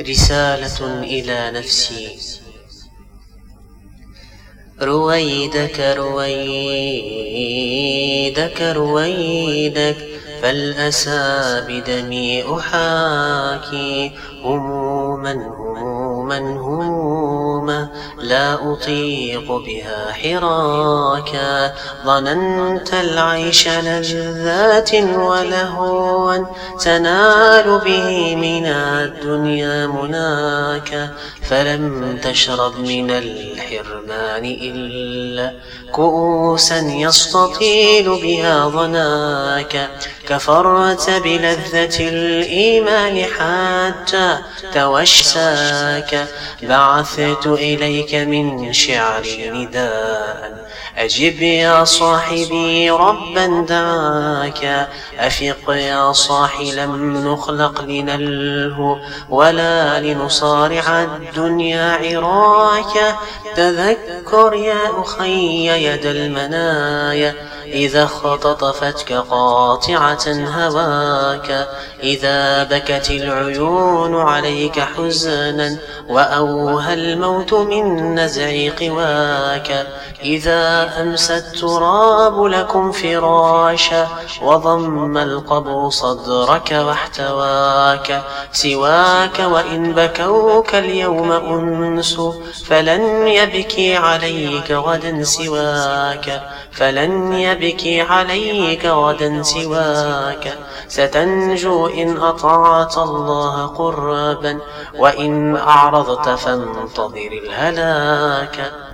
رسالة إلى نفسي. رويدك رويدك رويدك فالأسى بدمي أحاكي هموما هموما هموما. لا أطيق بها حراكا. ظننت العيش لذات ولهوا تنال به من الدنيا مناكا. فلم تشرب من الحرمان إلا كؤوسا يستطيل بها ظناك كفرت بلذة الإيمان حتى توشاك بعثت إليك من شعري نداء. أجب يا صاحبي ربا دعاك. أفق يا صاحي لم نخلق لنلهو ولا لنصارع الدنيا عراك. تذكر يا أخي يد المنايا. إذا اختطفتك قاطعة هواك. إذا بكت العيون عليك حزنا. وأوهى الموت من نزع قواك. إذا أمسى التراب لكم فراشا وضم القبر صدرك واحتواك. سواك وإن بكوك اليوم أنس فلن يبكي عليك غدا سواك. فلن يبكي عليك غدا سواك. ستنجو إن أطعت الله قربا وإن أعرضت فانتظر الهلاك هلاكا